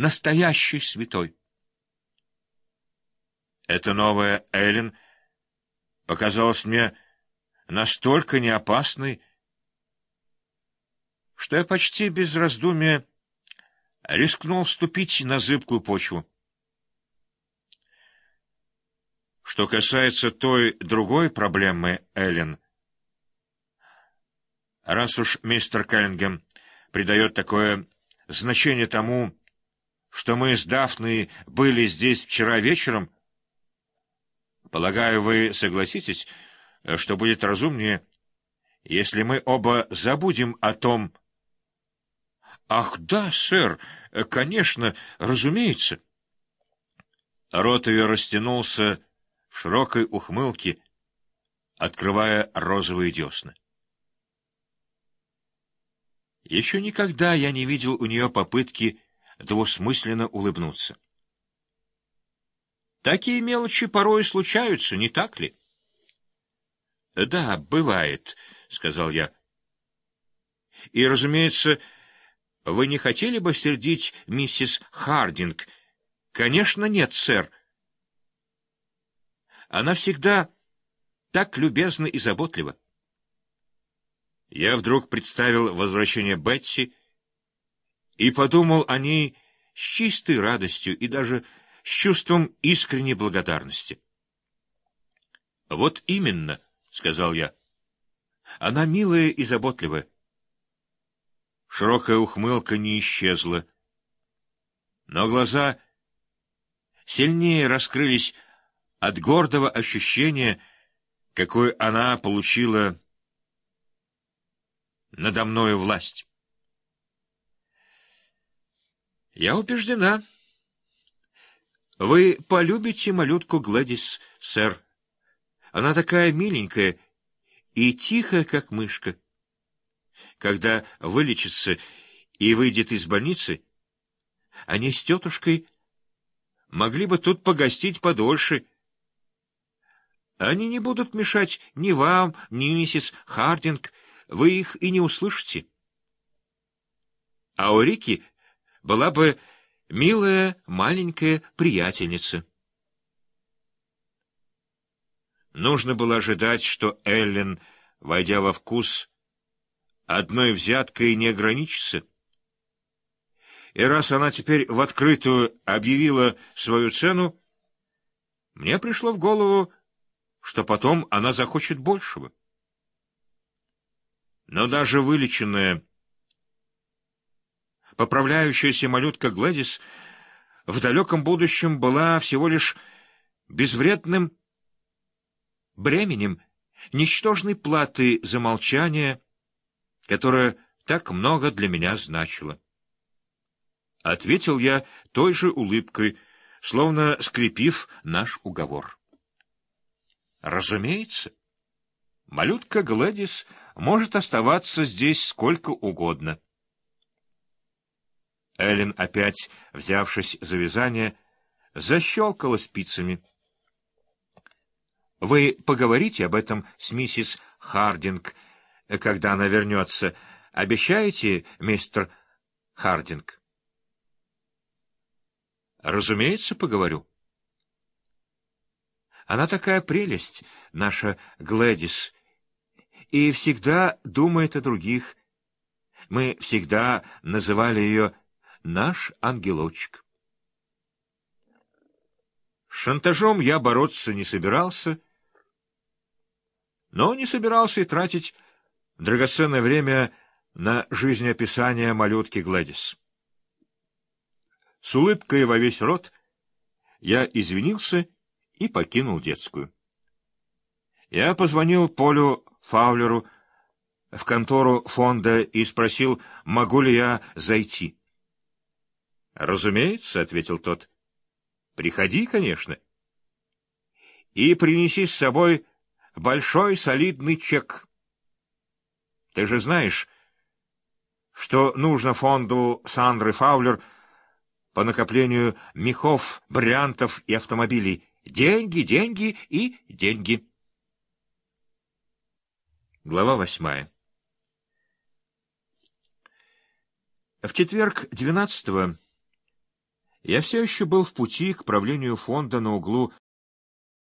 настоящий святой. Эта новая Эллен показалась мне настолько неопасной, что я почти без раздумия рискнул вступить на зыбкую почву. Что касается той другой проблемы, Эллен, раз уж мистер Келлингем придает такое значение тому, что мы с Дафной были здесь вчера вечером, полагаю, вы согласитесь, что будет разумнее, если мы оба забудем о том... Ах, да, сэр, конечно, разумеется. Рот ее растянулся в широкой ухмылке, открывая розовые десны. Еще никогда я не видел у нее попытки двусмысленно улыбнуться. Такие мелочи порой случаются, не так ли? — Да, бывает, — сказал я. — И, разумеется, вы не хотели бы сердить миссис Хардинг? — Конечно, нет, сэр. Она всегда так любезна и заботлива. Я вдруг представил возвращение Бетси и подумал о ней с чистой радостью и даже с чувством искренней благодарности. «Вот именно», — сказал я, — «она милая и заботливая». Широкая ухмылка не исчезла, но глаза сильнее раскрылись от гордого ощущения, какое она получила надо мною власть. Я убеждена. Вы полюбите малютку Гладис, сэр. Она такая миленькая и тихая, как мышка. Когда вылечится и выйдет из больницы, они с тетушкой могли бы тут погостить подольше. Они не будут мешать ни вам, ни миссис Хардинг, вы их и не услышите. А у Рики была бы милая маленькая приятельница. Нужно было ожидать, что Эллен, войдя во вкус, одной взяткой не ограничится. И раз она теперь в открытую объявила свою цену, мне пришло в голову, что потом она захочет большего. Но даже вылеченная, поправляющаяся малютка Глэдис в далеком будущем была всего лишь безвредным бременем, ничтожной платы за молчание, которое так много для меня значило. Ответил я той же улыбкой, словно скрепив наш уговор. Разумеется. Малютка Глэдис может оставаться здесь сколько угодно. Эллен, опять взявшись за вязание, защелкала спицами. — Вы поговорите об этом с миссис Хардинг, когда она вернется. Обещаете, мистер Хардинг? — Разумеется, поговорю. Она такая прелесть, наша Глэдис, и всегда думает о других. Мы всегда называли ее «наш ангелочек». Шантажом я бороться не собирался, но не собирался и тратить драгоценное время на жизнеописание малютки Глэдис. С улыбкой во весь рот я извинился и покинул детскую. Я позвонил Полю Фаулеру в контору фонда и спросил, могу ли я зайти. «Разумеется», — ответил тот. «Приходи, конечно. И принеси с собой большой солидный чек. Ты же знаешь, что нужно фонду Сандры Фаулер по накоплению мехов, брянтов и автомобилей. Деньги, деньги и деньги». Глава восьмая. В четверг, двенадцатого Я все еще был в пути к правлению фонда на углу